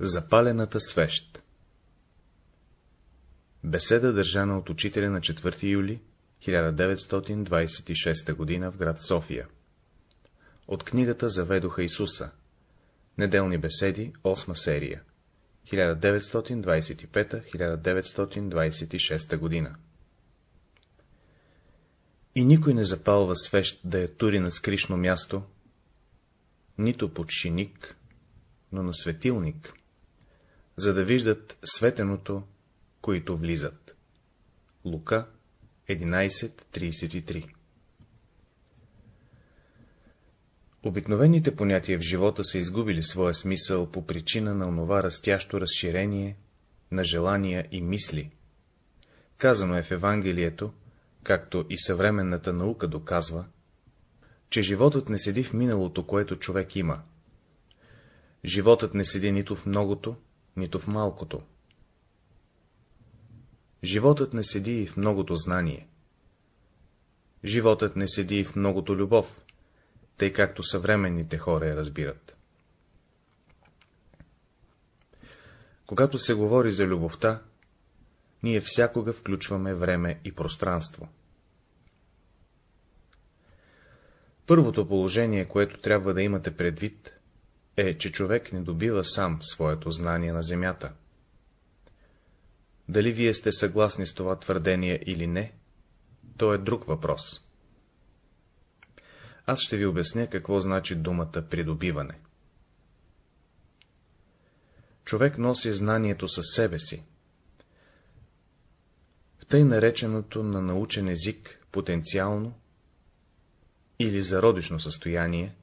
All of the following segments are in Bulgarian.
Запалената свещ Беседа държана от учителя на 4 юли 1926 г. в град София. От книгата Заведоха Исуса. Неделни беседи, 8 серия. 1925-1926 година. И никой не запалва свещ да я тури на скришно място, нито под шиник, но на светилник, за да виждат светеното, които влизат. Лука 11.33 Обикновените понятия в живота са изгубили своя смисъл по причина на онова растящо разширение на желания и мисли. Казано е в Евангелието, както и съвременната наука доказва, че животът не седи в миналото, което човек има. Животът не седи нито в многото, нито в малкото. Животът не седи и в многото знание. Животът не седи и в многото любов, тъй както съвременните хора я разбират. Когато се говори за любовта, ние всякога включваме време и пространство. Първото положение, което трябва да имате предвид, е, че човек не добива сам своето знание на земята. Дали вие сте съгласни с това твърдение или не, то е друг въпрос. Аз ще ви обясня какво значи думата придобиване. Човек носи знанието със себе си. В тъй нареченото на научен език потенциално или зародишно състояние,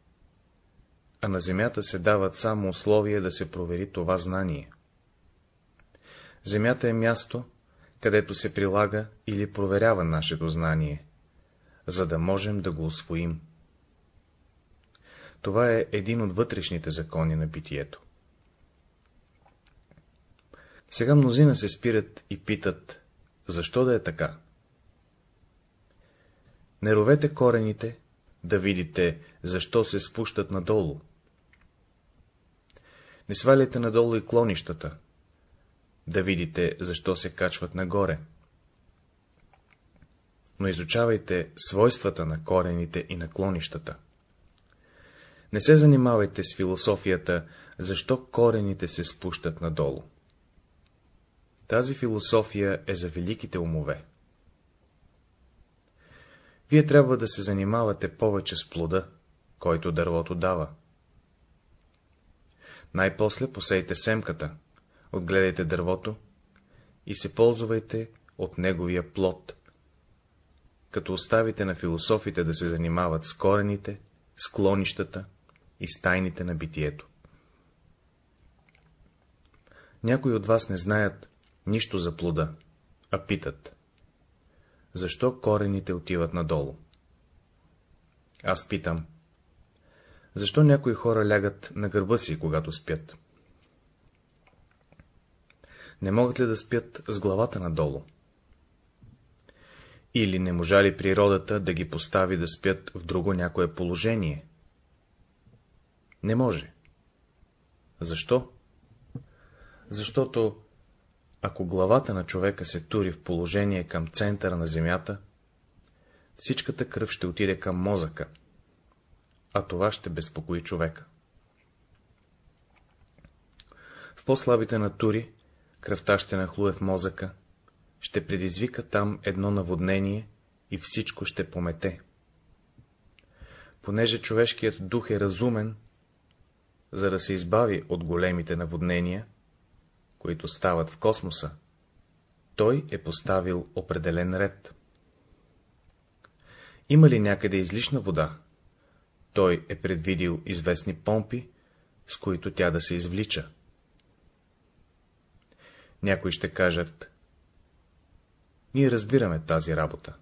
а на Земята се дават само условия да се провери това знание. Земята е място, където се прилага или проверява нашето знание, за да можем да го освоим. Това е един от вътрешните закони на битието. Сега мнозина се спират и питат, защо да е така? Не ровете корените, да видите, защо се спущат надолу. Не сваляйте надолу и клонищата, да видите, защо се качват нагоре. Но изучавайте свойствата на корените и на клонищата. Не се занимавайте с философията, защо корените се спущат надолу. Тази философия е за великите умове. Вие трябва да се занимавате повече с плода, който дървото дава. Най-после посейте семката, отгледайте дървото и се ползвайте от неговия плод, като оставите на философите да се занимават с корените, с клонищата и с тайните на битието. Някои от вас не знаят нищо за плода, а питат. Защо корените отиват надолу? Аз питам. Защо някои хора лягат на гърба си, когато спят? Не могат ли да спят с главата надолу? Или не можа ли природата да ги постави да спят в друго някое положение? Не може. Защо? Защото, ако главата на човека се тури в положение към центъра на земята, всичката кръв ще отиде към мозъка, а това ще безпокои човека. В по-слабите натури кръвта ще нахлуе в мозъка, ще предизвика там едно наводнение и всичко ще помете. Понеже човешкият дух е разумен, за да се избави от големите наводнения, които стават в космоса, той е поставил определен ред. Има ли някъде излишна вода? Той е предвидил известни помпи, с които тя да се извлича. Някои ще кажат, ние разбираме тази работа.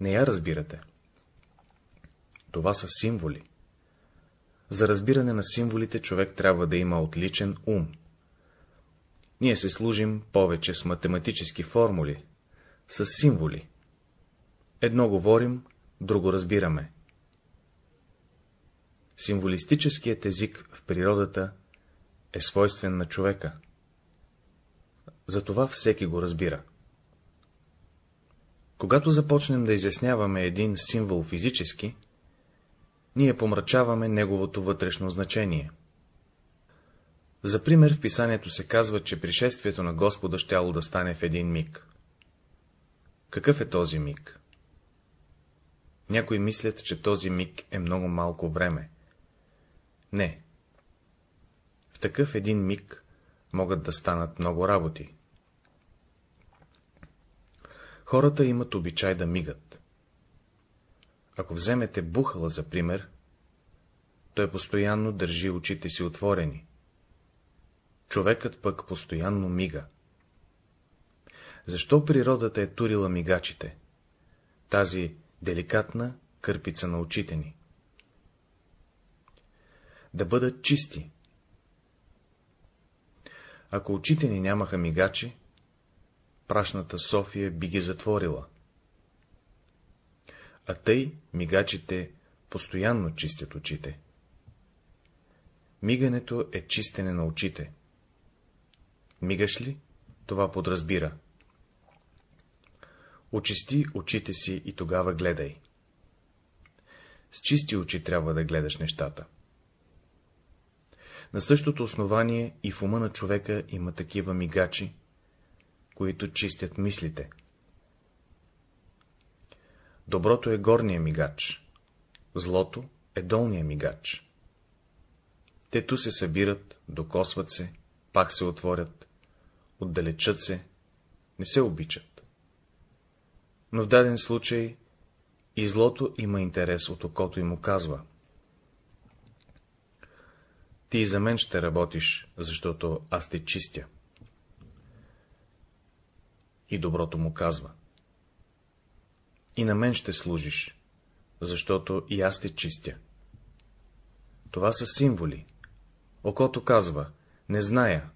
Не я разбирате. Това са символи. За разбиране на символите човек трябва да има отличен ум. Ние се служим повече с математически формули, с символи. Едно говорим, друго разбираме. Символистическият език в природата е свойствен на човека. Затова всеки го разбира. Когато започнем да изясняваме един символ физически, ние помрачаваме неговото вътрешно значение. За пример в писанието се казва, че пришествието на Господа щяло да стане в един миг. Какъв е този миг? Някои мислят, че този миг е много малко време. Не. В такъв един миг могат да станат много работи. Хората имат обичай да мигат. Ако вземете бухала за пример, той постоянно държи очите си отворени. Човекът пък постоянно мига. Защо природата е турила мигачите? Тази деликатна кърпица на очите ни. Да бъдат чисти. Ако очите ни нямаха мигачи, прашната София би ги затворила. А тъй мигачите постоянно чистят очите. Мигането е чистене на очите. Мигаш ли, това подразбира. Очисти очите си и тогава гледай. С чисти очи трябва да гледаш нещата. На същото основание и в ума на човека има такива мигачи, които чистят мислите. Доброто е горния мигач, злото е долния мигач. Те ту се събират, докосват се, пак се отворят, отдалечат се, не се обичат. Но в даден случай и злото има интерес от окото и му казва. Ти и за мен ще работиш, защото аз те чистя. И доброто му казва. И на мен ще служиш, защото и аз те чистя. Това са символи. Окото казва, не зная,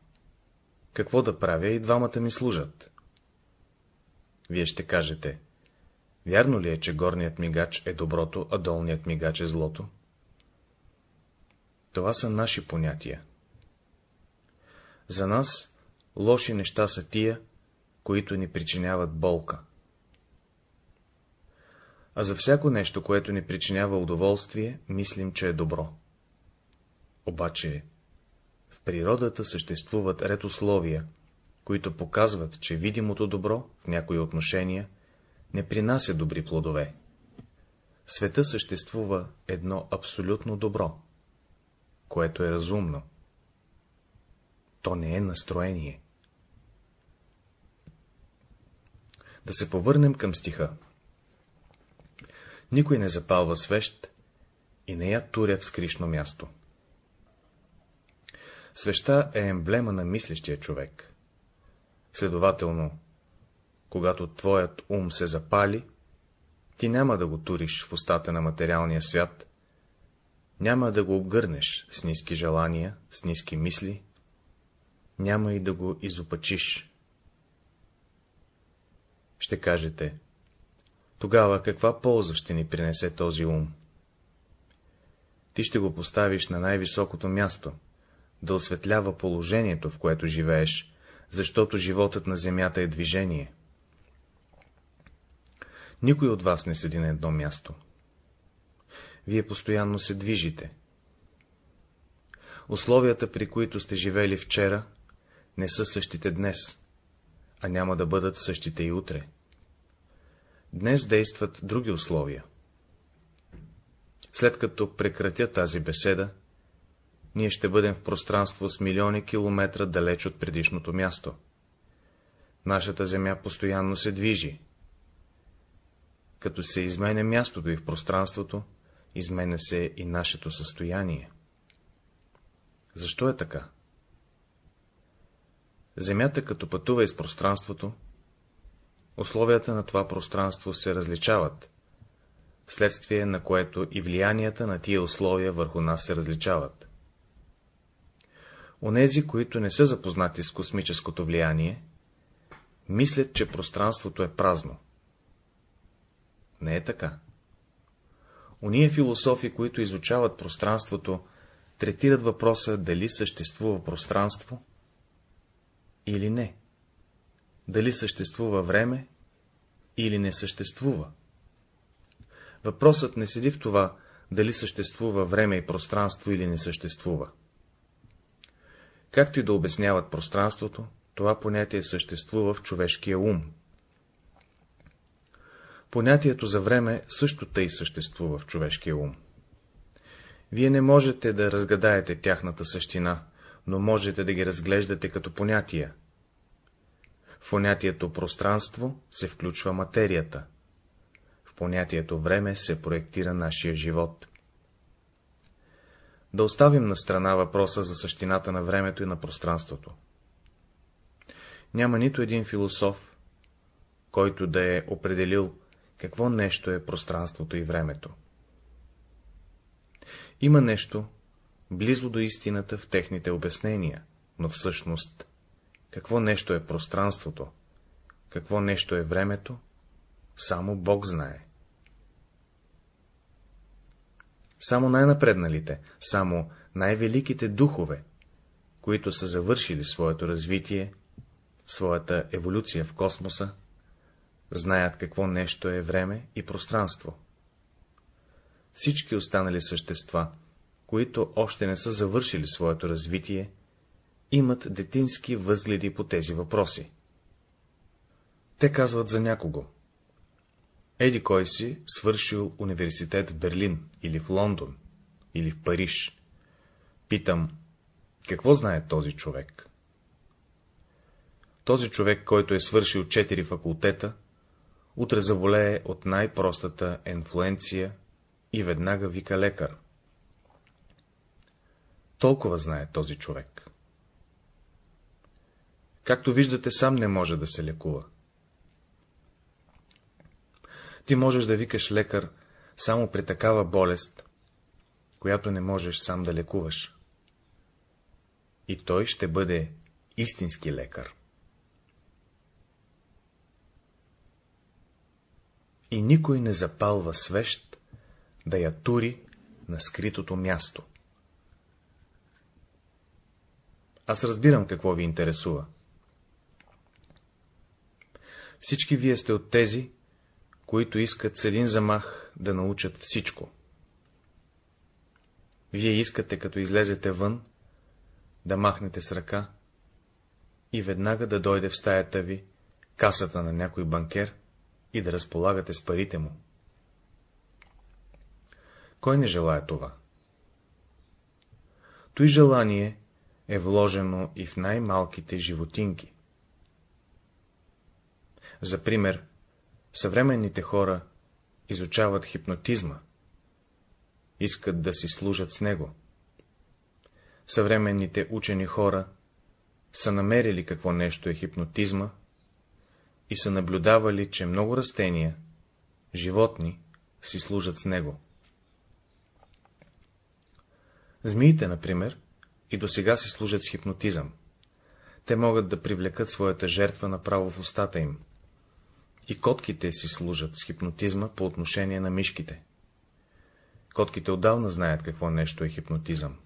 какво да правя и двамата ми служат. Вие ще кажете, вярно ли е, че горният мигач е доброто, а долният мигач е злото? Това са наши понятия. За нас лоши неща са тия, които ни причиняват болка. А за всяко нещо, което ни причинява удоволствие, мислим, че е добро. Обаче в природата съществуват ред условия, които показват, че видимото добро в някои отношения не принася добри плодове. В света съществува едно абсолютно добро, което е разумно. То не е настроение. Да се повърнем към стиха. Никой не запалва свещ и не я туря в скришно място. Свеща е емблема на мислещия човек. Следователно, когато твоят ум се запали, ти няма да го туриш в устата на материалния свят, няма да го обгърнеш с ниски желания, с ниски мисли, няма и да го изопачиш. Ще кажете, тогава каква полза ще ни принесе този ум? Ти ще го поставиш на най-високото място, да осветлява положението, в което живееш, защото животът на земята е движение. Никой от вас не седи на едно място. Вие постоянно се движите. Условията, при които сте живели вчера, не са същите днес, а няма да бъдат същите и утре. Днес действат други условия. След като прекратя тази беседа, ние ще бъдем в пространство с милиони километра далеч от предишното място. Нашата Земя постоянно се движи. Като се изменя мястото и в пространството, изменя се и нашето състояние. Защо е така? Земята, като пътува из пространството, условията на това пространство се различават, вследствие на което и влиянията на тия условия върху нас се различават. Онези, които не са запознати с космическото влияние, мислят, че пространството е празно. Не е така. Ония философи, които изучават пространството, третират въпроса дали съществува пространство или не, дали съществува време или не съществува. Въпросът не седи в това, дали съществува време и пространство или не съществува. Както и да обясняват пространството, това понятие съществува в човешкия ум. Понятието за време също тъй съществува в човешкия ум. Вие не можете да разгадаете тяхната същина, но можете да ги разглеждате като понятия. В понятието пространство се включва материята. В понятието време се проектира нашия живот. Да оставим на страна въпроса за същината на времето и на пространството. Няма нито един философ, който да е определил какво нещо е пространството и времето. Има нещо, близо до истината в техните обяснения, но всъщност, какво нещо е пространството, какво нещо е времето, само Бог знае. Само най-напредналите, само най-великите духове, които са завършили своето развитие, своята еволюция в космоса, знаят какво нещо е време и пространство. Всички останали същества, които още не са завършили своето развитие, имат детински възгледи по тези въпроси. Те казват за някого. Еди кой си свършил университет в Берлин или в Лондон или в Париж. Питам, какво знае този човек? Този човек, който е свършил четири факултета, утре заболее от най-простата инфлуенция и веднага вика лекар. Толкова знае този човек. Както виждате, сам не може да се лекува. Ти можеш да викаш лекар само при такава болест, която не можеш сам да лекуваш. И той ще бъде истински лекар. И никой не запалва свещ да я тури на скритото място. Аз разбирам какво ви интересува. Всички вие сте от тези, които искат с един замах да научат всичко. Вие искате, като излезете вън, да махнете с ръка и веднага да дойде в стаята ви касата на някой банкер и да разполагате с парите му. Кой не желая това? Той желание е вложено и в най-малките животинки. За пример, съвременните хора изучават хипнотизма, искат да си служат с него. Съвременните учени хора са намерили какво нещо е хипнотизма и са наблюдавали, че много растения, животни, си служат с него. Змиите, например, и до сега си служат с хипнотизъм. Те могат да привлекат своята жертва направо в устата им. И котките си служат с хипнотизма по отношение на мишките. Котките отдавна знаят какво нещо е хипнотизъм.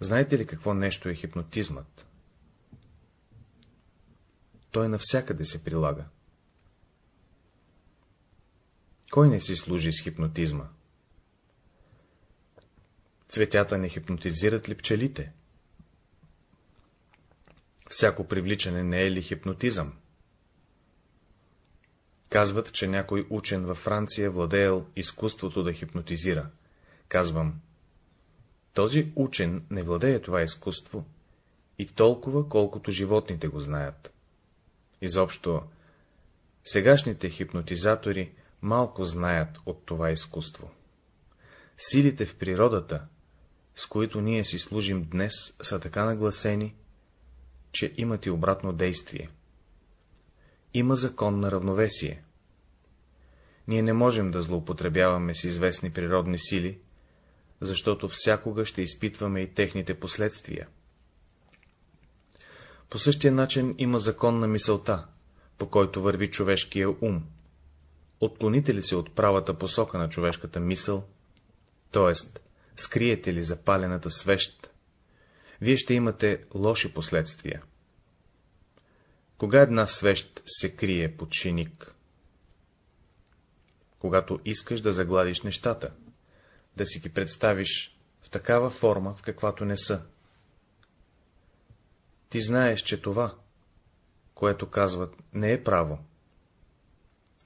Знаете ли какво нещо е хипнотизмът? Той навсякъде се прилага. Кой не си служи с хипнотизма? Цветята не хипнотизират ли пчелите? Всяко привличане не е ли хипнотизъм? Казват, че някой учен във Франция владеел изкуството да хипнотизира. Казвам, този учен не владее това изкуство и толкова, колкото животните го знаят. Изобщо, сегашните хипнотизатори малко знаят от това изкуство. Силите в природата, с които ние си служим днес, са така нагласени, че имат и обратно действие. Има закон на равновесие. Ние не можем да злоупотребяваме с известни природни сили, защото всякога ще изпитваме и техните последствия. По същия начин има закон на мисълта, по който върви човешкия ум. Отклоните ли се от правата посока на човешката мисъл, т.е. скриете ли запалената свещ, вие ще имате лоши последствия. Кога една свещ се крие под шиник? Когато искаш да загладиш нещата, да си ги представиш в такава форма, в каквато не са. Ти знаеш, че това, което казват, не е право,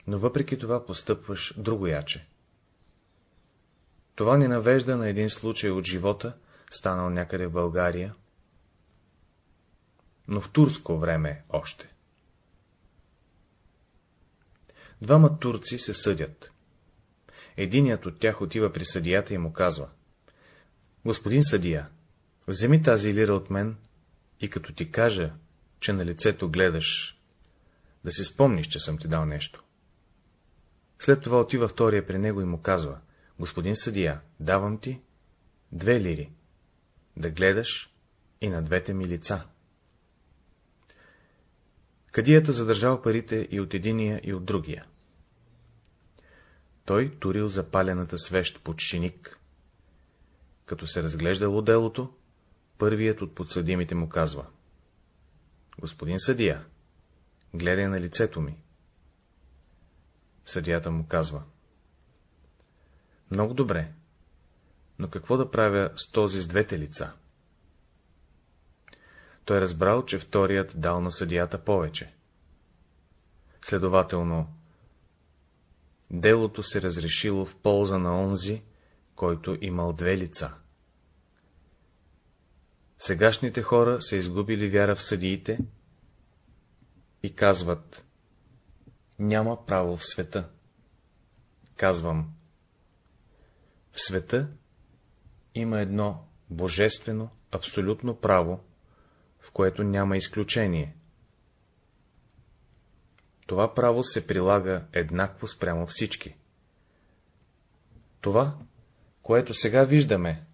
но въпреки това постъпваш другояче. Това ни навежда на един случай от живота, станал някъде в България, но в турско време още. Двама турци се съдят. Единият от тях отива при съдията и му казва. Господин съдия, вземи тази лира от мен и като ти кажа, че на лицето гледаш, да си спомниш, че съм ти дал нещо. След това отива втория при него и му казва, господин съдия, давам ти две лири, да гледаш и на двете ми лица. Кадията задържал парите и от единия, и от другия. Той турил запалената свещ под шиник. Като се разглеждало делото, първият от подсъдимите му казва. Господин съдия, гледай на лицето ми. Съдията му казва. Много добре, но какво да правя с този с двете лица? Той разбрал, че вторият дал на съдията повече. Следователно, делото се разрешило в полза на онзи, който имал две лица. Сегашните хора са изгубили вяра в съдиите и казват, няма право в света. Казвам, в света има едно божествено, абсолютно право, което няма изключение. Това право се прилага еднакво спрямо всички. Това, което сега виждаме,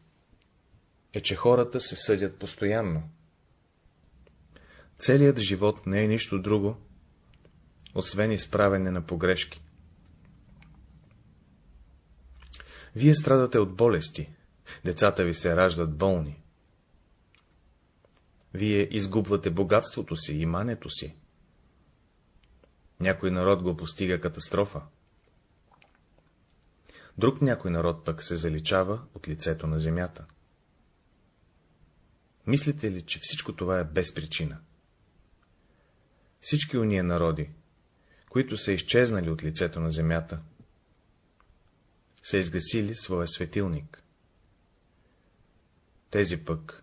е, че хората се съдят постоянно. Целият живот не е нищо друго, освен изправене на погрешки. Вие страдате от болести, децата ви се раждат болни. Вие изгубвате богатството си, имането си. Някой народ го постига катастрофа. Друг някой народ пък се заличава от лицето на земята. Мислите ли, че всичко това е без причина? Всички уния народи, които са изчезнали от лицето на земята, са изгасили своя светилник. Тези пък,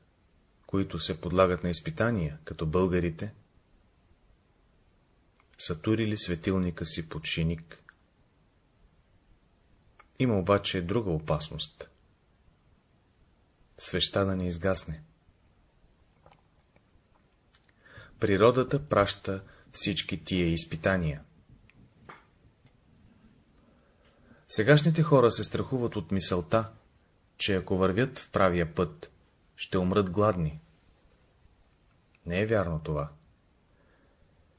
които се подлагат на изпитания, като българите, са турили светилника си под шиник. Има обаче друга опасност. Свеща да не изгасне. Природата праща всички тия изпитания. Сегашните хора се страхуват от мисълта, че ако вървят в правия път, ще умрат гладни. Не е вярно това.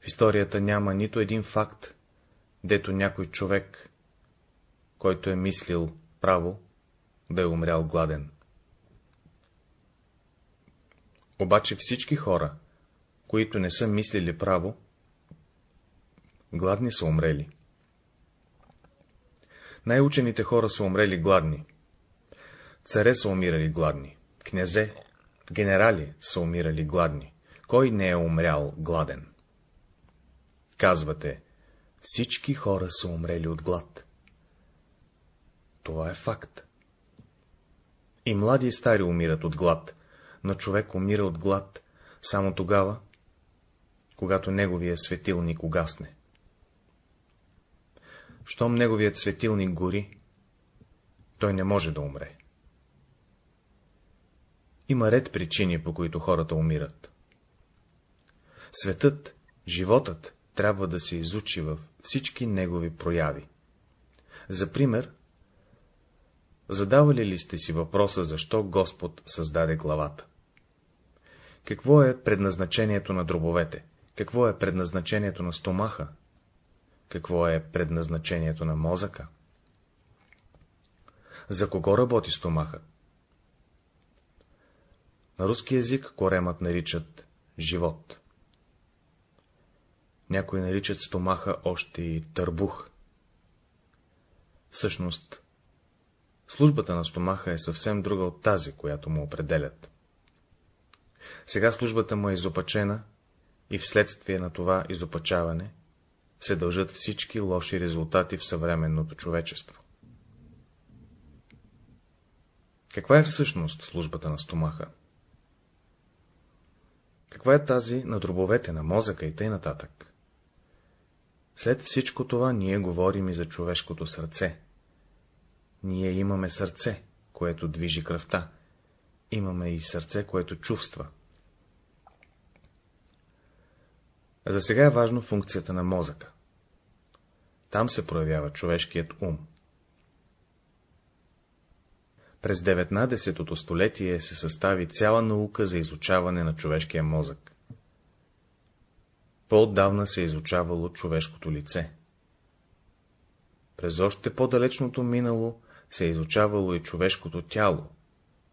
В историята няма нито един факт, дето някой човек, който е мислил право, да е умрял гладен. Обаче всички хора, които не са мислили право, гладни са умрели. Най-учените хора са умрели гладни. Царе са умирали гладни. Князе, генерали са умирали гладни. Кой не е умрял гладен? Казвате, всички хора са умрели от глад. Това е факт. И млади и стари умират от глад, но човек умира от глад само тогава, когато неговия светилник угасне. Щом неговият светилник гори, той не може да умре. Има ред причини, по които хората умират. Светът, животът, трябва да се изучи във всички негови прояви. За пример, задавали ли сте си въпроса, защо Господ създаде главата? Какво е предназначението на дробовете? Какво е предназначението на стомаха? Какво е предназначението на мозъка? За кого работи стомаха? На руски език коремът наричат живот. Някои наричат стомаха още и търбух. Всъщност, службата на стомаха е съвсем друга от тази, която му определят. Сега службата му е изопачена и вследствие на това изопачаване се дължат всички лоши резултати в съвременното човечество. Каква е всъщност службата на стомаха? Каква е тази на дробовете, на мозъка и нататък? След всичко това ние говорим и за човешкото сърце. Ние имаме сърце, което движи кръвта. Имаме и сърце, което чувства. За сега е важно функцията на мозъка. Там се проявява човешкият ум. През 19-то столетие се състави цяла наука за изучаване на човешкия мозък. По-отдавна се е изучавало човешкото лице. През още по-далечното минало се е изучавало и човешкото тяло,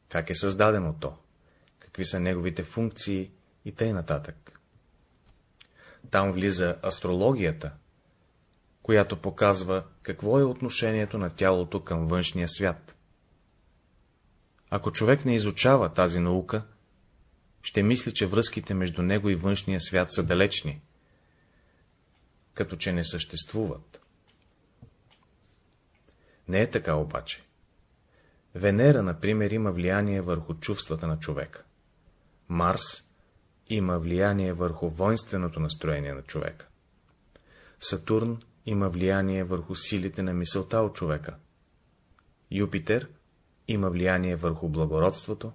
как е създадено то, какви са неговите функции и тъй нататък. Там влиза астрологията, която показва какво е отношението на тялото към външния свят. Ако човек не изучава тази наука, ще мисли, че връзките между него и външния свят са далечни, като че не съществуват. Не е така обаче. Венера, например, има влияние върху чувствата на човека. Марс има влияние върху воинственото настроение на човека. Сатурн има влияние върху силите на мисълта от човека. Юпитер има влияние върху благородството,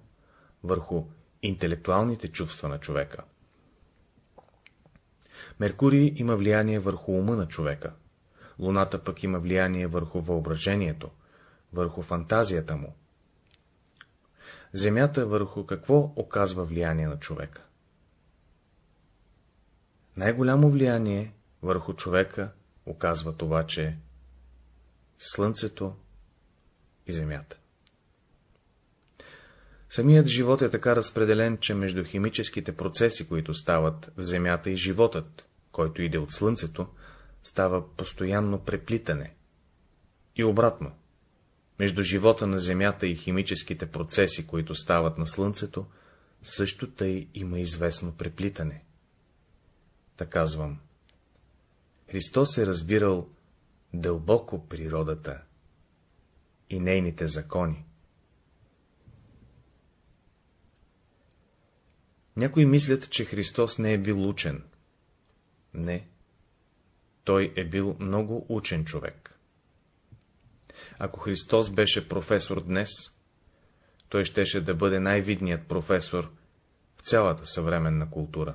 върху интелектуалните чувства на човека. Меркурий има влияние върху ума на човека. Луната пък има влияние върху въображението, върху фантазията му. Земята върху какво оказва влияние на човека? Най-голямо влияние върху човека оказват обаче Слънцето и Земята. Самият живот е така разпределен, че между химическите процеси, които стават в Земята и животът, който иде от Слънцето, става постоянно преплитане. И обратно, между живота на Земята и химическите процеси, които стават на Слънцето, също тъй има известно преплитане. Та казвам, Христос е разбирал дълбоко природата и нейните закони. Някои мислят, че Христос не е бил учен. Не. Той е бил много учен човек. Ако Христос беше професор днес, той щеше да бъде най-видният професор в цялата съвременна култура.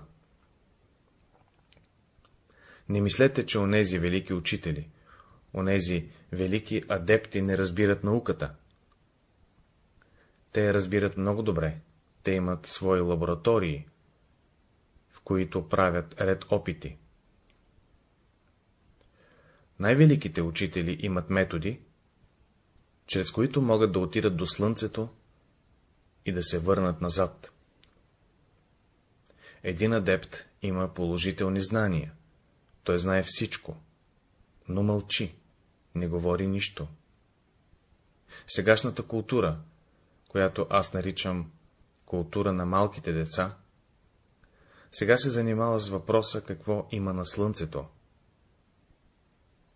Не мислете, че онези велики учители, онези велики адепти не разбират науката. Те я разбират много добре, те имат свои лаборатории, в които правят ред опити. Най-великите учители имат методи, чрез които могат да отидат до Слънцето и да се върнат назад. Един адепт има положителни знания, той знае всичко, но мълчи, не говори нищо. Сегашната култура, която аз наричам култура на малките деца, сега се занимава с въпроса какво има на слънцето.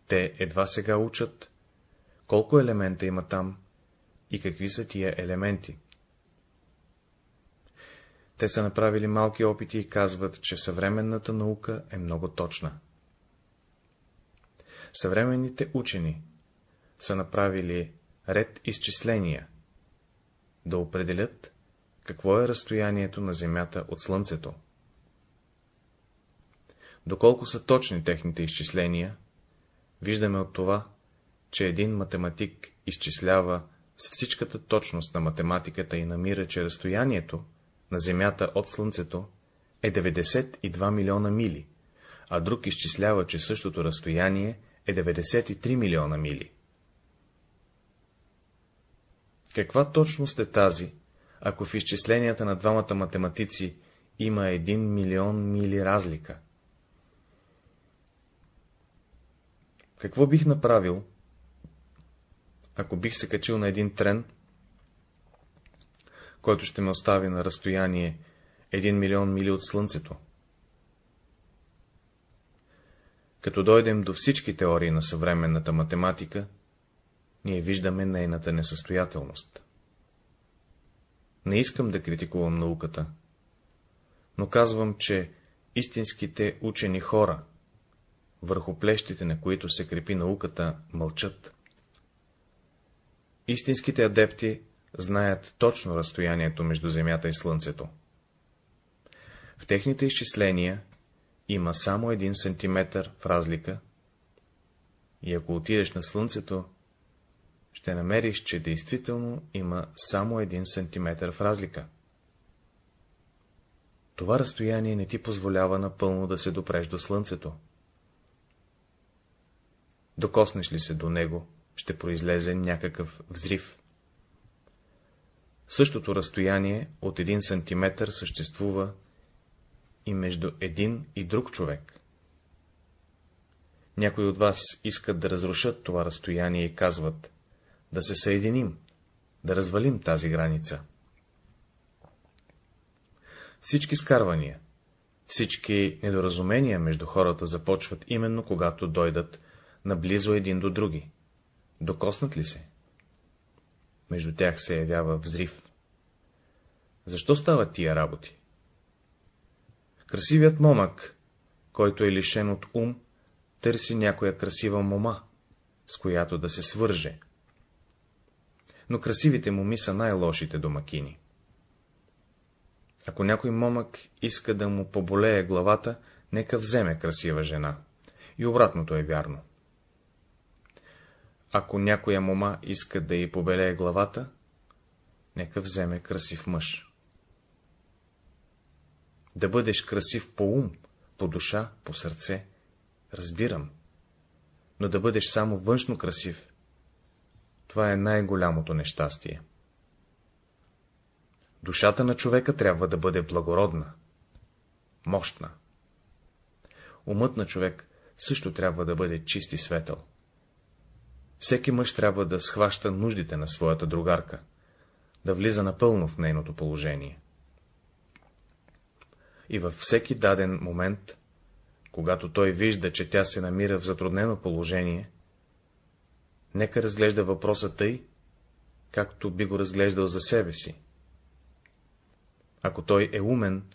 Те едва сега учат, колко елемента има там и какви са тия елементи. Те са направили малки опити и казват, че съвременната наука е много точна. Съвременните учени са направили ред изчисления, да определят какво е разстоянието на Земята от Слънцето. Доколко са точни техните изчисления, виждаме от това, че един математик изчислява с всичката точност на математиката и намира, че разстоянието на Земята от Слънцето е 92 милиона мили, а друг изчислява, че същото разстояние е 93 милиона мили. Каква точност е тази, ако в изчисленията на двамата математици има един милион мили разлика? Какво бих направил, ако бих се качил на един трен, който ще ме остави на разстояние един милион мили от Слънцето? Като дойдем до всички теории на съвременната математика, ние виждаме нейната несъстоятелност. Не искам да критикувам науката, но казвам, че истинските учени хора, върху плещите, на които се крепи науката, мълчат. Истинските адепти знаят точно разстоянието между Земята и Слънцето. В техните изчисления има само един сантиметър в разлика и ако отидеш на Слънцето, ще намериш, че действително има само един сантиметър в разлика. Това разстояние не ти позволява напълно да се допреш до Слънцето. Докоснеш ли се до него, ще произлезе някакъв взрив. Същото разстояние от един сантиметър съществува и между един и друг човек. Някои от вас искат да разрушат това разстояние и казват, да се съединим, да развалим тази граница. Всички скарвания, всички недоразумения между хората започват именно когато дойдат наблизо един до други. Докоснат ли се? Между тях се явява взрив. Защо стават тия работи? Красивият момък, който е лишен от ум, търси някоя красива мома, с която да се свърже. Но красивите моми са най-лошите домакини. Ако някой момък иска да му поболее главата, нека вземе красива жена. И обратното е вярно. Ако някоя мома иска да й побелее главата, нека вземе красив мъж. Да бъдеш красив по ум, по душа, по сърце, разбирам, но да бъдеш само външно красив, това е най-голямото нещастие. Душата на човека трябва да бъде благородна, мощна. Умът на човек също трябва да бъде чист и светъл. Всеки мъж трябва да схваща нуждите на своята другарка, да влиза напълно в нейното положение. И във всеки даден момент, когато той вижда, че тя се намира в затруднено положение, нека разглежда въпроса тъй, както би го разглеждал за себе си. Ако той е умен,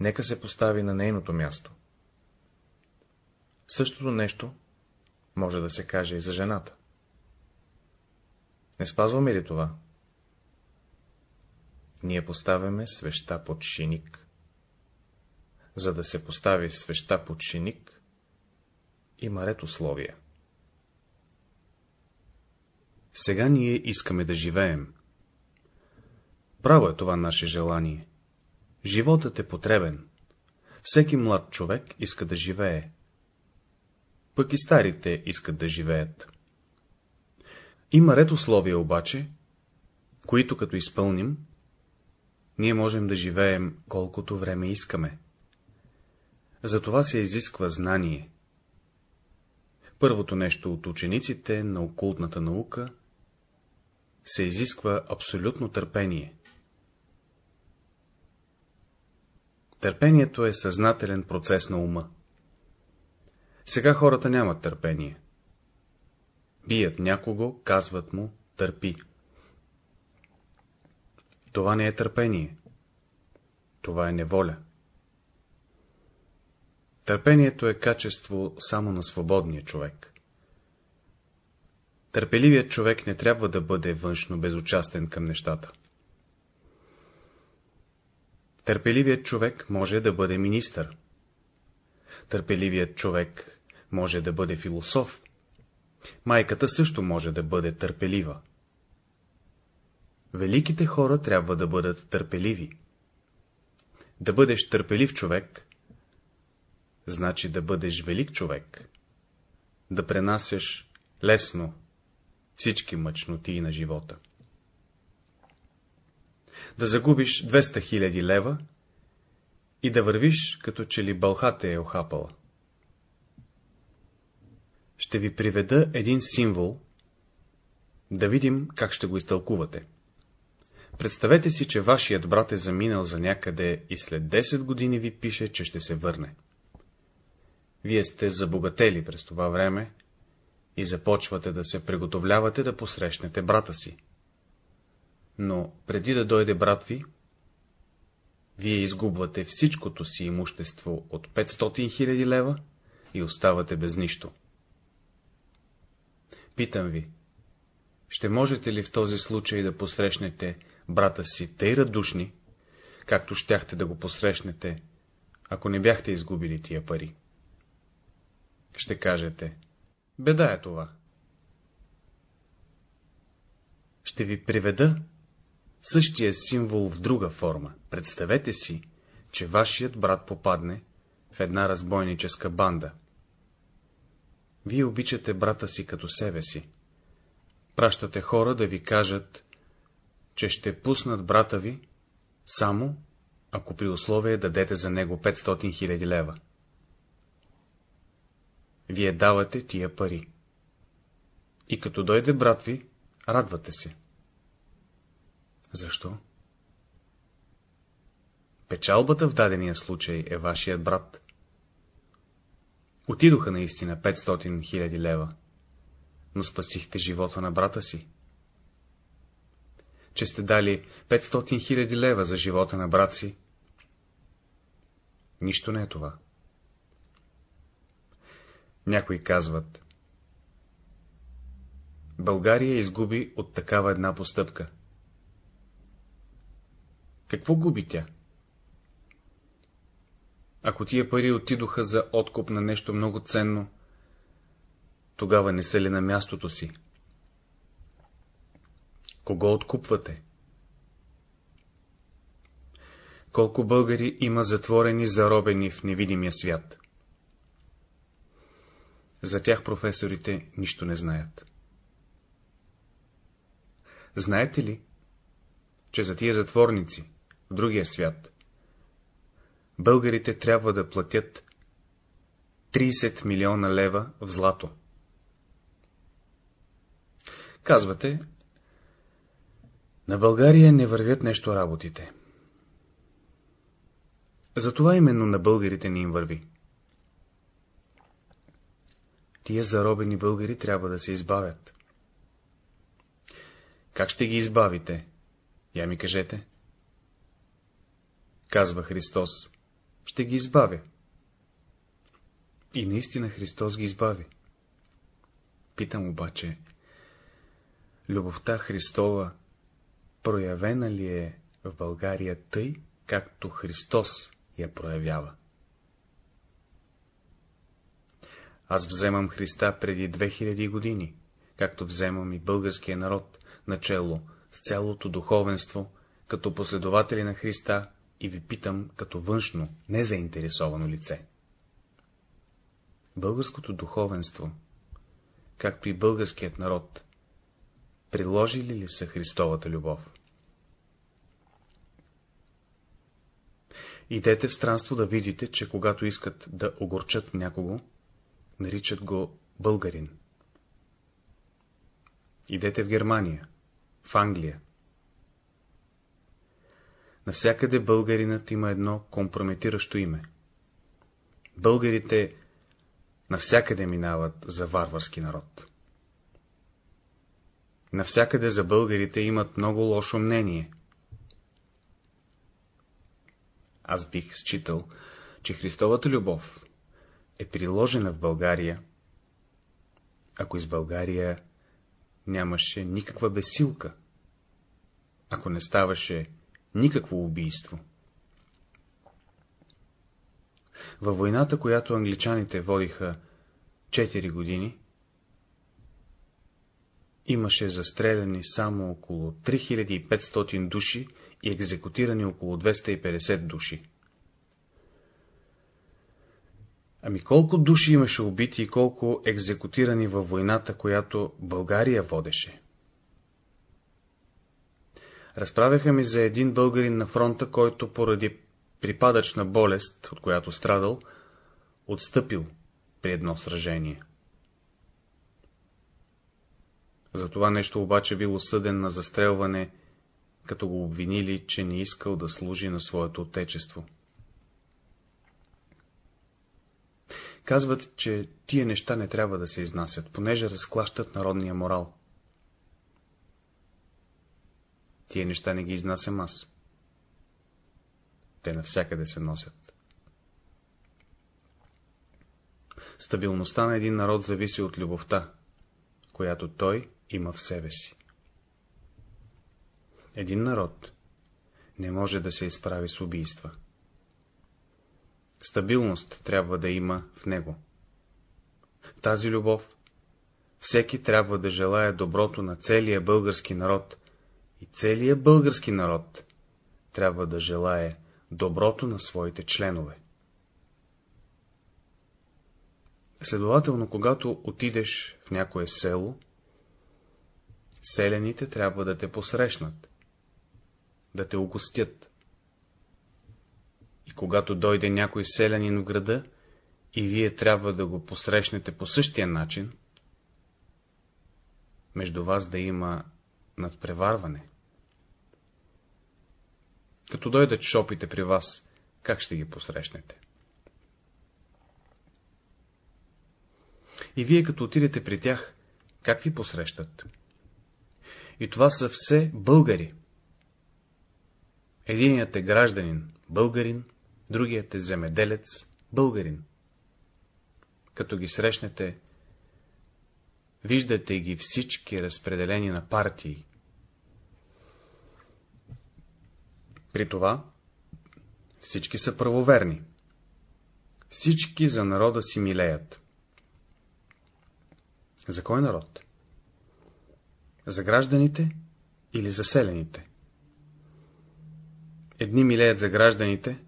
нека се постави на нейното място. Същото нещо може да се каже и за жената. Не спазваме ли това? Ние поставяме свеща под шиник. За да се постави свеща под шиник, има ред условия. Сега ние искаме да живеем. Право е това наше желание. Животът е потребен. Всеки млад човек иска да живее пък и старите искат да живеят. Има ред условия обаче, които като изпълним, ние можем да живеем колкото време искаме. За това се изисква знание. Първото нещо от учениците на окултната наука се изисква абсолютно търпение. Търпението е съзнателен процес на ума. Сега хората нямат търпение. Бият някого, казват му, търпи. Това не е търпение. Това е неволя. Търпението е качество само на свободния човек. Търпеливият човек не трябва да бъде външно безучастен към нещата. Търпеливият човек може да бъде министър. Търпеливият човек може да бъде философ. Майката също може да бъде търпелива. Великите хора трябва да бъдат търпеливи. Да бъдеш търпелив човек, значи да бъдеш велик човек, да пренасяш лесно всички мъчноти на живота. да загубиш 200 000 лева и да вървиш, като че ли бълхата е охапала. Ще ви приведа един символ, да видим как ще го изтълкувате. Представете си, че вашият брат е заминал за някъде и след 10 години ви пише, че ще се върне. Вие сте забогатели през това време и започвате да се приготовлявате да посрещнете брата си. Но преди да дойде брат ви, вие изгубвате всичкото си имущество от 500 000 лева и оставате без нищо. Питам ви, ще можете ли в този случай да посрещнете брата си тъй радушни, както щяхте да го посрещнете, ако не бяхте изгубили тия пари? Ще кажете, беда е това. Ще ви приведа същия символ в друга форма. Представете си, че вашият брат попадне в една разбойническа банда. Вие обичате брата си като себе си. Пращате хора да ви кажат, че ще пуснат брата ви, само ако при условие дадете за него 500 000 лева. Вие давате тия пари. И като дойде брат ви, радвате се. Защо? Печалбата в дадения случай е вашият брат. Отидоха наистина 500 000 лева, но спасихте живота на брата си. Че сте дали 500 000 лева за живота на брат си. Нищо не е това. Някои казват. България изгуби от такава една постъпка. Какво губи тя? Ако тия пари отидоха за откуп на нещо много ценно, тогава не са ли на мястото си? Кого откупвате? Колко българи има затворени, заробени в невидимия свят? За тях професорите нищо не знаят. Знаете ли, че за тия затворници в другия свят българите трябва да платят 30 милиона лева в злато? Казвате, на България не вървят нещо работите. Затова именно на българите не им върви. Тия заробени българи трябва да се избавят. Как ще ги избавите? Я ми кажете. Казва Христос. Ще ги избавя. И наистина Христос ги избави. Питам обаче, любовта Христова проявена ли е в България тъй, както Христос я проявява? Аз вземам Христа преди 2000 години, както вземам и българския народ, начело с цялото духовенство, като последователи на Христа и ви питам като външно, незаинтересовано лице. Българското духовенство, както и българският народ, приложили ли са Христовата любов? Идете в странство да видите, че когато искат да огорчат някого, наричат го българин. Идете в Германия, в Англия. Навсякъде българинът има едно компрометиращо име. Българите навсякъде минават за варварски народ. Навсякъде за българите имат много лошо мнение. Аз бих считал, че Христовата любов е приложена в България, ако из България нямаше никаква бесилка, ако не ставаше никакво убийство. Във войната, която англичаните водиха 4 години, имаше застреляни само около 3500 души и екзекутирани около 250 души. Ами колко души имаше убити и колко екзекутирани във войната, която България водеше? Разправяха ми за един българин на фронта, който поради припадъчна болест, от която страдал, отстъпил при едно сражение. За това нещо обаче бил осъден на застрелване, като го обвинили, че не искал да служи на своето отечество. Казват, че тия неща не трябва да се изнасят, понеже разклащат народния морал. Тия неща не ги изнасям аз. Те навсякъде се носят. Стабилността на един народ зависи от любовта, която той има в себе си. Един народ не може да се изправи с убийства. Стабилност трябва да има в него. Тази любов всеки трябва да желая доброто на целия български народ и целият български народ трябва да желае доброто на своите членове. Следователно, когато отидеш в някое село, селените трябва да те посрещнат, да те угостят. И когато дойде някой селянин в града, и вие трябва да го посрещнете по същия начин, между вас да има надпреварване. Като дойдат шопите при вас, как ще ги посрещнете? И вие като отидете при тях, как ви посрещат? И това са все българи. Единият е гражданин, българин, другият е земеделец, българин. Като ги срещнете, виждате ги всички разпределени на партии. При това всички са правоверни. Всички за народа си милеят. За кой народ? За гражданите или за селените? Едни милеят за гражданите,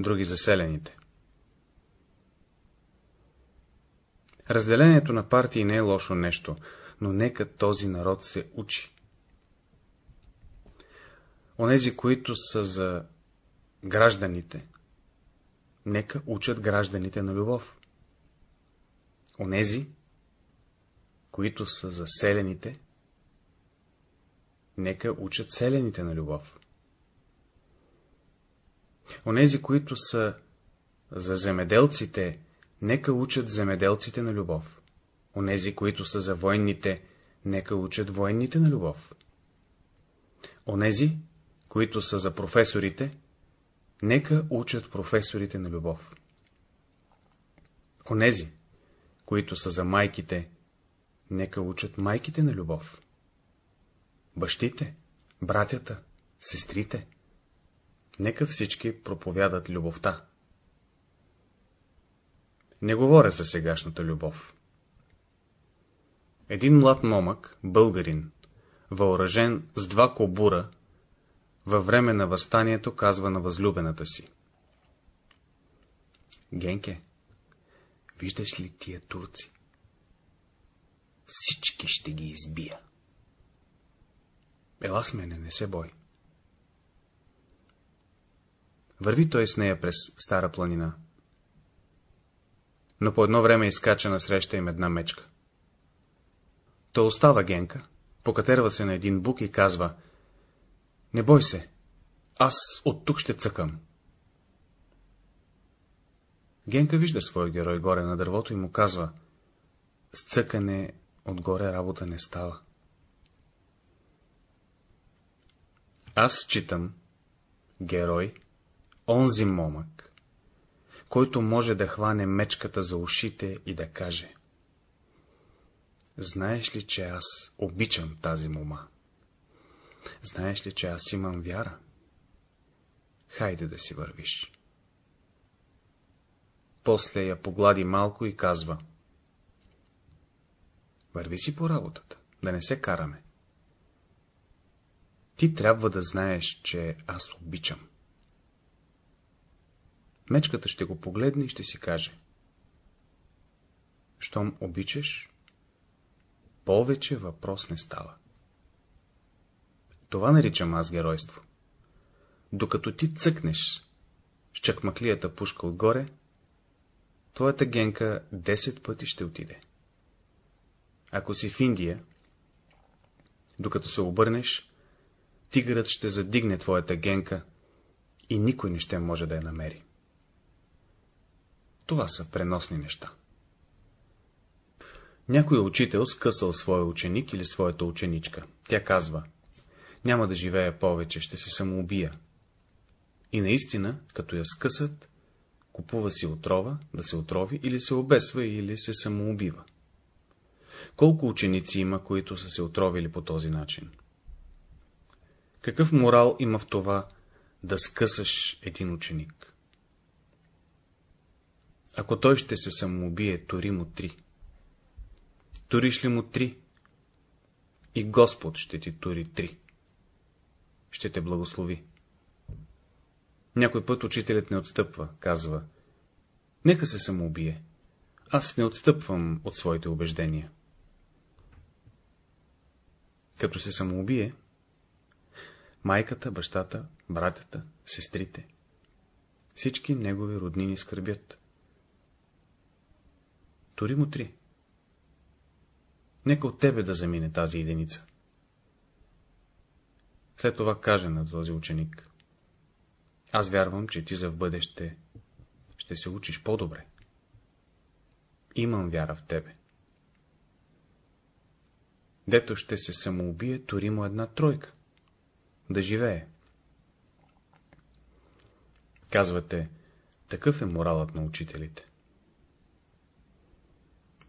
други за селените. Разделението на партии не е лошо нещо, но нека този народ се учи. Онези, които са за гражданите, нека учат гражданите на любов. Онези, които са за селените, нека учат селените на любов. Онези, които са за земеделците, нека учат земеделците на любов. Онези, които са за военните, нека учат военните на любов. Онези, които са за професорите, нека учат професорите на любов. Онези, които са за майките, нека учат майките на любов. Бащите, братята, сестрите, нека всички проповядат любовта. Не говоря за сегашната любов. Един млад момък, българин, въоръжен с два кобура, във време на възстанието казва на възлюбената си. Генке, виждаш ли тия турци? Всички ще ги избия. Ела с мене, не се бой. Върви той с нея през стара планина. Но по едно време изкача насреща им една мечка. То остава Генка, покатерва се на един бук и казва — не бой се, аз от тук ще цъкам. Генка вижда своя герой горе на дървото и му казва, с цъкане отгоре работа не става. Аз читам герой, онзи момък, който може да хване мечката за ушите и да каже. Знаеш ли, че аз обичам тази мома? Знаеш ли, че аз имам вяра? Хайде да си вървиш. После я поглади малко и казва. Върви си по работата, да не се караме. Ти трябва да знаеш, че аз обичам. Мечката ще го погледне и ще си каже. Щом обичаш, повече въпрос не става. Това наричам аз геройство. Докато ти цъкнеш с чакмаклията пушка отгоре, твоята генка 10 пъти ще отиде. Ако си в Индия, докато се обърнеш, тигърът ще задигне твоята генка и никой не ще може да я намери. Това са преносни неща. Някой учител скъсал своя ученик или своята ученичка. Тя казва, няма да живея повече, ще се самоубия. И наистина, като я скъсат, купува си отрова, да се отрови, или се обесва, или се самоубива. Колко ученици има, които са се отровили по този начин? Какъв морал има в това да скъсаш един ученик? Ако той ще се самоубие, тори му три. Туриш ли му три? И Господ ще ти тури три. Ще те благослови. Някой път учителят не отстъпва, казва. Нека се самоубие. Аз не отстъпвам от своите убеждения. Като се самоубие, майката, бащата, братята, сестрите, всички негови роднини скърбят. Тори му три. Нека от тебе да замине тази единица. След това каже на този ученик. Аз вярвам, че ти за в бъдеще ще се учиш по-добре. Имам вяра в тебе. Дето ще се самоубие, тори му една тройка. Да живее. Казвате, такъв е моралът на учителите.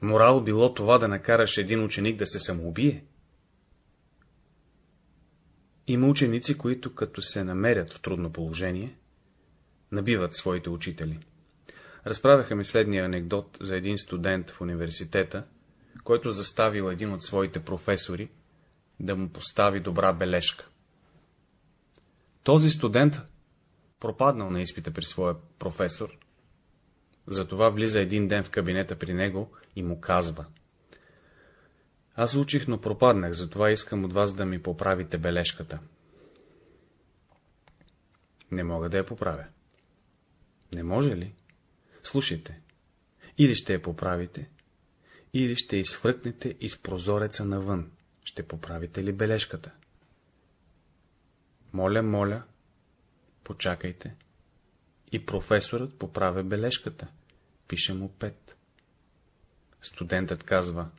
Морал било това да накараш един ученик да се самоубие? Има ученици, които като се намерят в трудно положение, набиват своите учители. Разправяха ми следния анекдот за един студент в университета, който заставил един от своите професори да му постави добра бележка. Този студент пропаднал на изпита при своя професор, затова влиза един ден в кабинета при него и му казва. Аз учих, но пропаднах, затова искам от вас да ми поправите бележката. Не мога да я поправя. Не може ли? Слушайте. Или ще я поправите, или ще изфръкнете из прозореца навън. Ще поправите ли бележката? Моля, моля, почакайте. И професорът поправя бележката. Пише му пет. Студентът казва,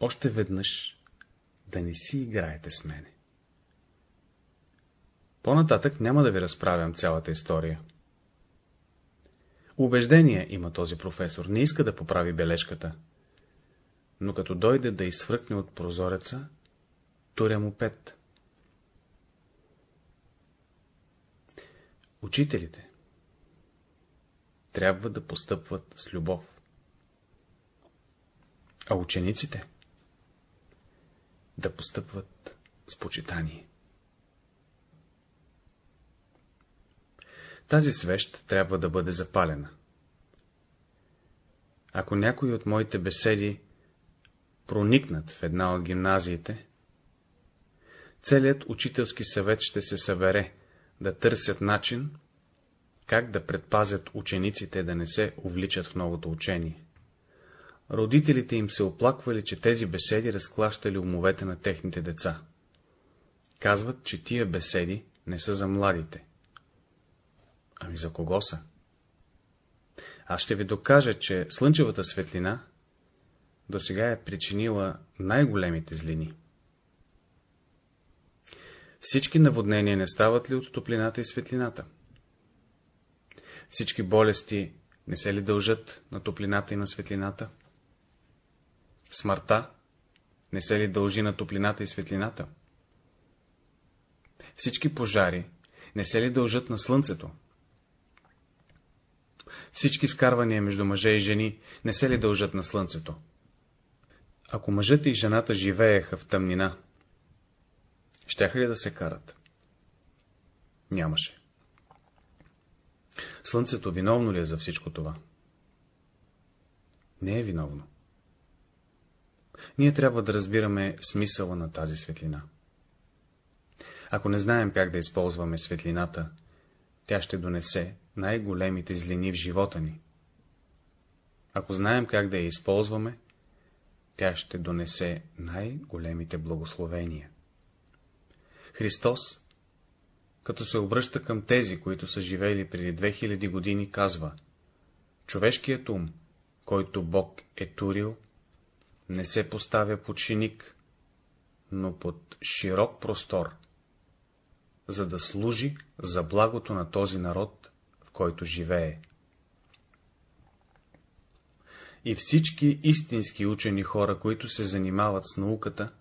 още веднъж да не си играете с мене. По-нататък няма да ви разправям цялата история. Убеждение има този професор, не иска да поправи бележката. Но като дойде да изфръкне от прозореца, туря му пет. Учителите трябва да постъпват с любов. А учениците да постъпват с почитание. Тази свещ трябва да бъде запалена. Ако някои от моите беседи проникнат в една от гимназиите, целият учителски съвет ще се събере да търсят начин, как да предпазят учениците да не се увличат в новото учение. Родителите им се оплаквали, че тези беседи разклащали умовете на техните деца. Казват, че тия беседи не са за младите. Ами за кого са? Аз ще ви докажа, че слънчевата светлина до сега е причинила най-големите злини. Всички наводнения не стават ли от топлината и светлината? Всички болести не се ли дължат на топлината и на светлината? Смъртта не се ли дължи на топлината и светлината? Всички пожари не се ли дължат на слънцето? Всички скарвания между мъже и жени не се ли дължат на слънцето? Ако мъжът и жената живееха в тъмнина, щяха ли да се карат? Нямаше. Слънцето виновно ли е за всичко това? Не е виновно. Ние трябва да разбираме смисъла на тази светлина. Ако не знаем как да използваме светлината, тя ще донесе най-големите злини в живота ни. Ако знаем как да я използваме, тя ще донесе най-големите благословения. Христос, като се обръща към тези, които са живели преди 2000 години, казва Човешкият ум, който Бог е турил, не се поставя под шиник, но под широк простор, за да служи за благото на този народ, в който живее. И всички истински учени хора, които се занимават с науката,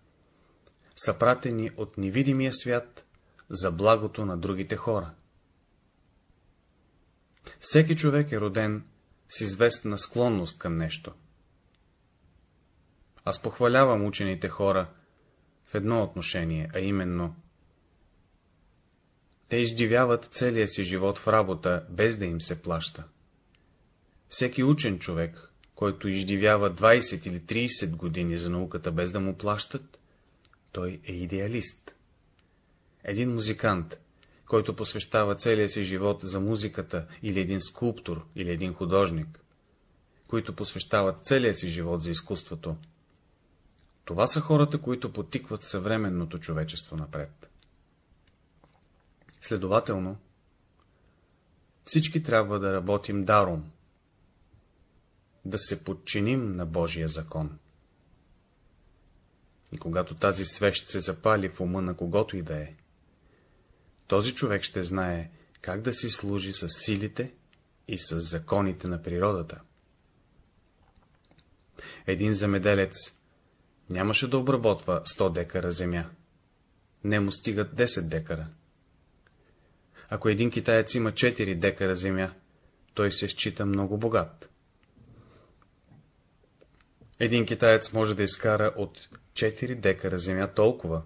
са пратени от невидимия свят за благото на другите хора. Всеки човек е роден с известна склонност към нещо. Аз похвалявам учените хора в едно отношение, а именно те издивяват целия си живот в работа, без да им се плаща. Всеки учен човек, който издивява 20 или 30 години за науката, без да му плащат, той е идеалист. Един музикант, който посвещава целия си живот за музиката, или един скулптор, или един художник, които посвещават целия си живот за изкуството, това са хората, които потикват съвременното човечество напред. Следователно, всички трябва да работим даром, да се подчиним на Божия закон. И когато тази свещ се запали в ума на когото и да е, този човек ще знае как да си служи с силите и с законите на природата. Един земеделец нямаше да обработва 100 декара земя. Не му стигат 10 декара. Ако един китаец има 4 декара земя, той се счита много богат. Един китаец може да изкара от 4 декара земя толкова,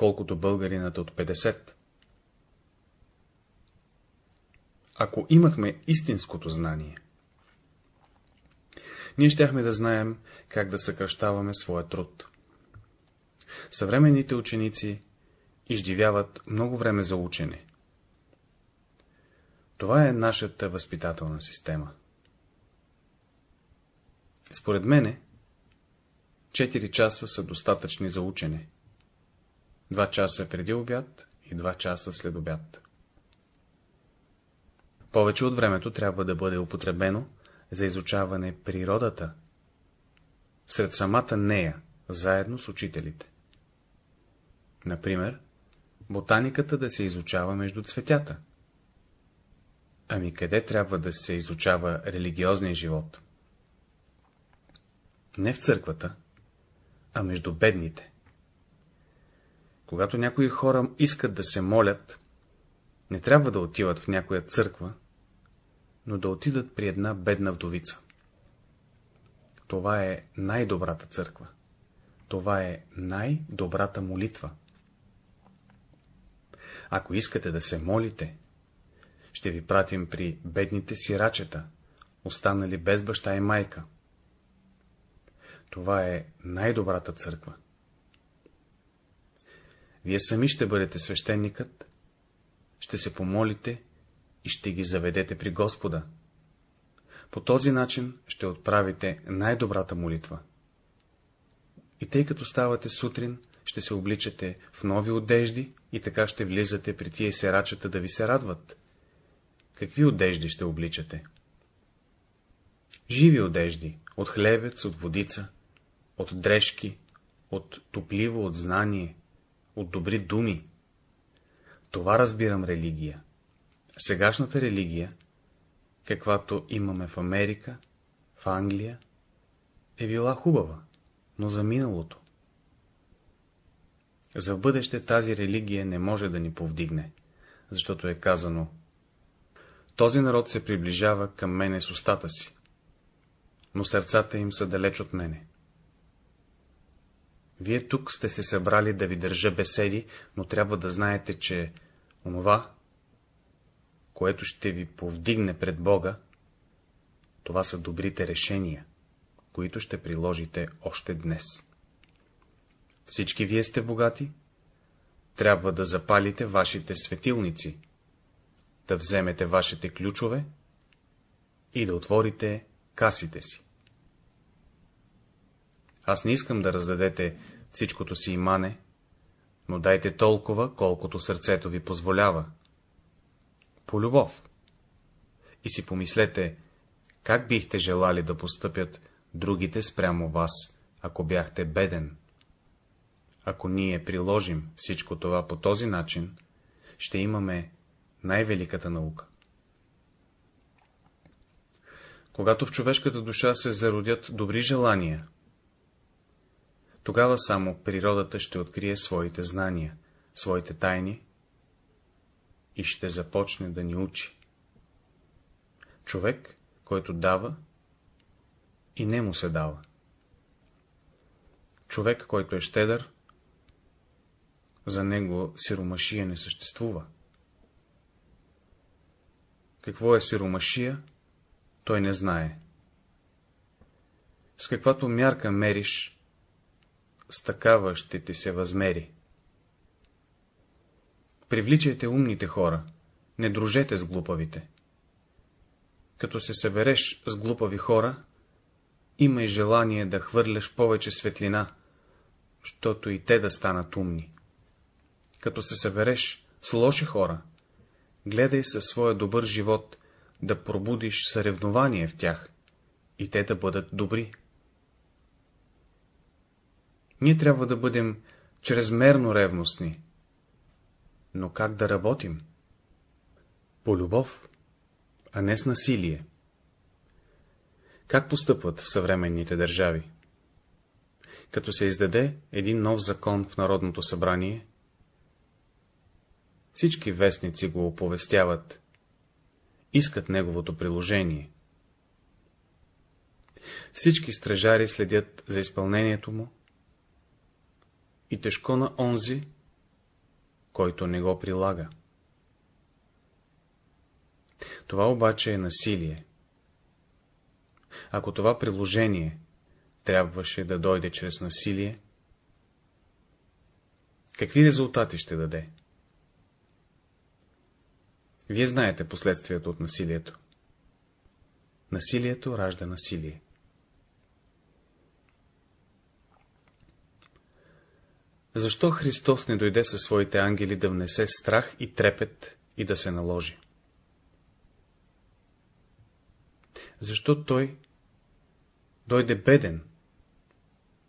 колкото българинът от 50. Ако имахме истинското знание, ние щяхме да знаем, как да съкръщаваме своя труд. Съвременните ученици издивяват много време за учене. Това е нашата възпитателна система. Според мене, 4 часа са достатъчни за учене. 2 часа преди обяд и 2 часа след обяд. Повече от времето трябва да бъде употребено за изучаване природата, сред самата нея, заедно с учителите. Например, ботаниката да се изучава между цветята. Ами къде трябва да се изучава религиозния живот? Не в църквата, а между бедните. Когато някои хора искат да се молят, не трябва да отиват в някоя църква, но да отидат при една бедна вдовица. Това е най-добрата църква. Това е най-добрата молитва. Ако искате да се молите, ще ви пратим при бедните сирачета, останали без баща и майка. Това е най-добрата църква. Вие сами ще бъдете свещеникът, ще се помолите и ще ги заведете при Господа. По този начин ще отправите най-добрата молитва. И тъй като ставате сутрин, ще се обличате в нови одежди и така ще влизате при тия серачета да ви се радват. Какви одежди ще обличате? Живи одежди, от хлебец, от водица, от дрежки, от топливо, от знание, от добри думи. Това разбирам религия. Сегашната религия каквато имаме в Америка, в Англия, е била хубава, но за миналото. За бъдеще тази религия не може да ни повдигне, защото е казано Този народ се приближава към мене с устата си, но сърцата им са далеч от мене. Вие тук сте се събрали да ви държа беседи, но трябва да знаете, че онова, което ще ви повдигне пред Бога, това са добрите решения, които ще приложите още днес. Всички вие сте богати, трябва да запалите вашите светилници, да вземете вашите ключове и да отворите касите си. Аз не искам да раздадете всичкото си имане, но дайте толкова, колкото сърцето ви позволява. По любов. И си помислете, как бихте желали да постъпят другите спрямо вас, ако бяхте беден. Ако ние приложим всичко това по този начин, ще имаме най-великата наука. Когато в човешката душа се зародят добри желания, тогава само природата ще открие своите знания, своите тайни и ще започне да ни учи. Човек, който дава, и не му се дава. Човек, който е щедър, за него сиромашия не съществува. Какво е сиромашия, той не знае. С каквато мярка мериш, с такава ще ти се възмери. Привличайте умните хора, не дружете с глупавите. Като се събереш с глупави хора, имай желание да хвърляш повече светлина, защото и те да станат умни. Като се събереш с лоши хора, гледай със своя добър живот да пробудиш съревнование в тях и те да бъдат добри. Ние трябва да бъдем чрезмерно ревностни. Но как да работим? По любов, а не с насилие. Как постъпват в съвременните държави? Като се издаде един нов закон в Народното събрание, всички вестници го оповестяват, искат неговото приложение. Всички стражари следят за изпълнението му и тежко на онзи, който не го прилага. Това обаче е насилие. Ако това приложение трябваше да дойде чрез насилие, какви резултати ще даде? Вие знаете последствията от насилието. Насилието ражда насилие. Защо Христос не дойде със своите ангели да внесе страх и трепет и да се наложи? Защо Той дойде беден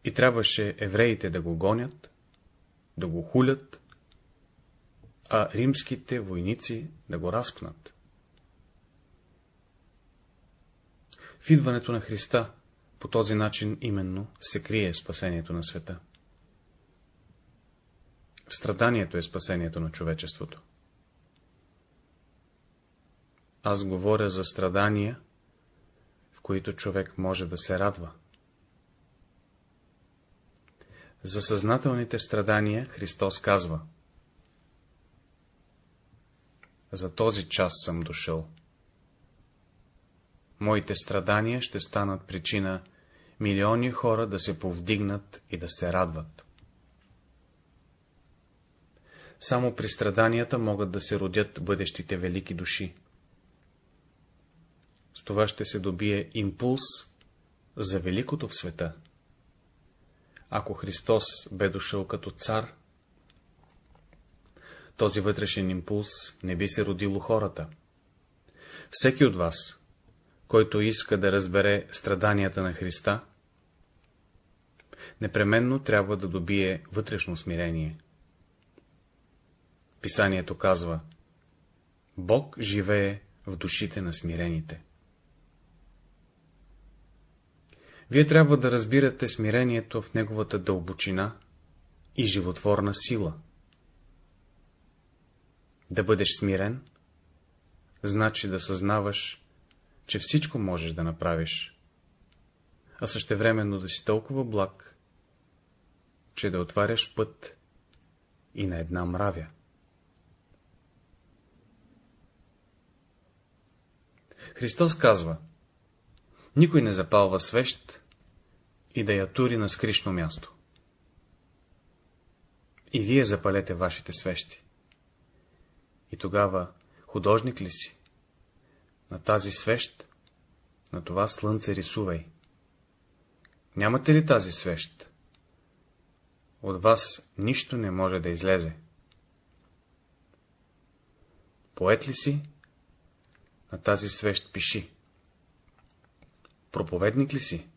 и трябваше евреите да го гонят, да го хулят, а римските войници да го разпнат? В идването на Христа по този начин именно се крие спасението на света. Страданието е спасението на човечеството. Аз говоря за страдания, в които човек може да се радва. За съзнателните страдания Христос казва За този час съм дошъл. Моите страдания ще станат причина милиони хора да се повдигнат и да се радват. Само при страданията могат да се родят бъдещите велики души. С това ще се добие импулс за великото в света. Ако Христос бе дошъл като цар, този вътрешен импулс не би се родил у хората. Всеки от вас, който иска да разбере страданията на Христа, непременно трябва да добие вътрешно смирение. Писанието казва Бог живее в душите на смирените. Вие трябва да разбирате смирението в неговата дълбочина и животворна сила. Да бъдеш смирен, значи да съзнаваш, че всичко можеш да направиш, а същевременно да си толкова благ, че да отваряш път и на една мравя. Христос казва, никой не запалва свещ и да я тури на скришно място. И вие запалете вашите свещи. И тогава художник ли си? На тази свещ, на това слънце рисувай. Нямате ли тази свещ? От вас нищо не може да излезе. Поет ли си? На тази свещ пиши. Проповедник ли си?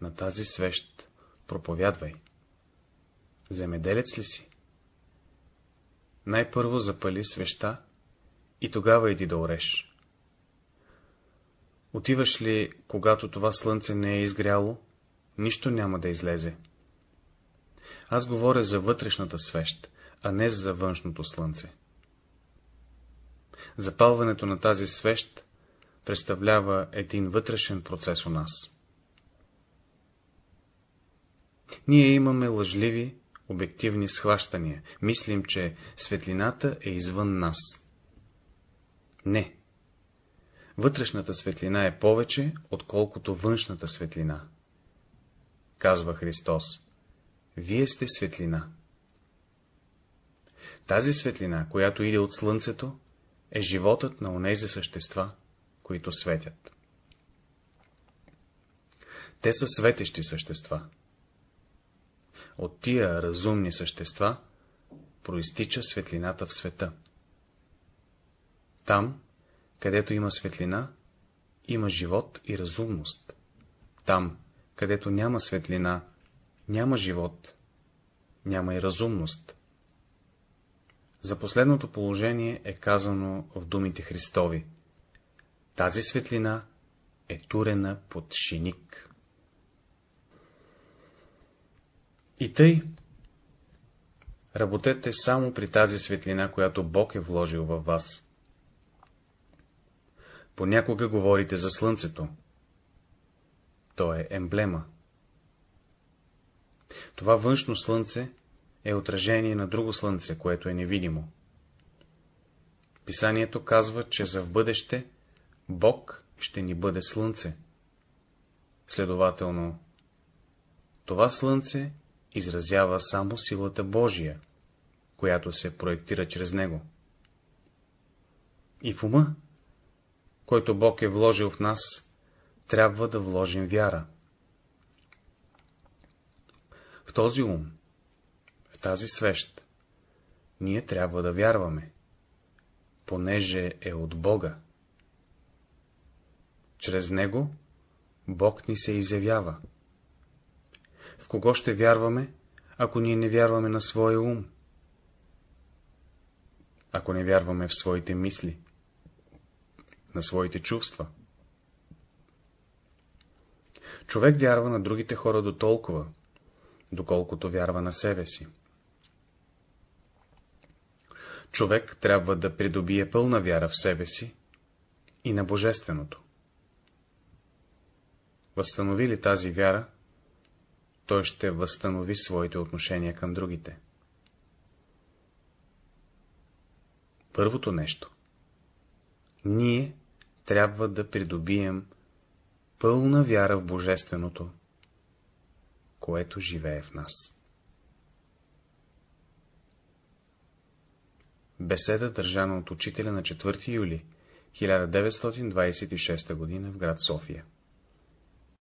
На тази свещ проповядвай. Земеделец ли си? Най-първо запали свеща и тогава иди да ореш. Отиваш ли, когато това слънце не е изгряло, нищо няма да излезе. Аз говоря за вътрешната свещ, а не за външното слънце. Запалването на тази свещ представлява един вътрешен процес у нас. Ние имаме лъжливи, обективни схващания. Мислим, че светлината е извън нас. Не. Вътрешната светлина е повече, отколкото външната светлина. Казва Христос. Вие сте светлина. Тази светлина, която иде от слънцето, е животът на онези същества, които светят. Те са светещи същества. От тия разумни същества проистича светлината в света. Там, където има светлина, има живот и разумност. Там, където няма светлина, няма живот, няма и разумност. За последното положение е казано в думите Христови. Тази светлина е турена под шиник. И тъй, работете само при тази светлина, която Бог е вложил във вас. Понякога говорите за слънцето. То е емблема. Това външно слънце е отражение на друго слънце, което е невидимо. Писанието казва, че за в бъдеще Бог ще ни бъде слънце. Следователно, това слънце изразява само силата Божия, която се проектира чрез него. И в ума, който Бог е вложил в нас, трябва да вложим вяра. В този ум, тази свещ, ние трябва да вярваме, понеже е от Бога. Чрез него Бог ни се изявява. В кого ще вярваме, ако ние не вярваме на своя ум? Ако не вярваме в своите мисли, на своите чувства? Човек вярва на другите хора до толкова, доколкото вярва на себе си. Човек трябва да придобие пълна вяра в себе си и на Божественото. Възстанови ли тази вяра, той ще възстанови своите отношения към другите. Първото нещо. Ние трябва да придобием пълна вяра в Божественото, което живее в нас. Беседа, държана от учителя на 4 юли 1926 г. в град София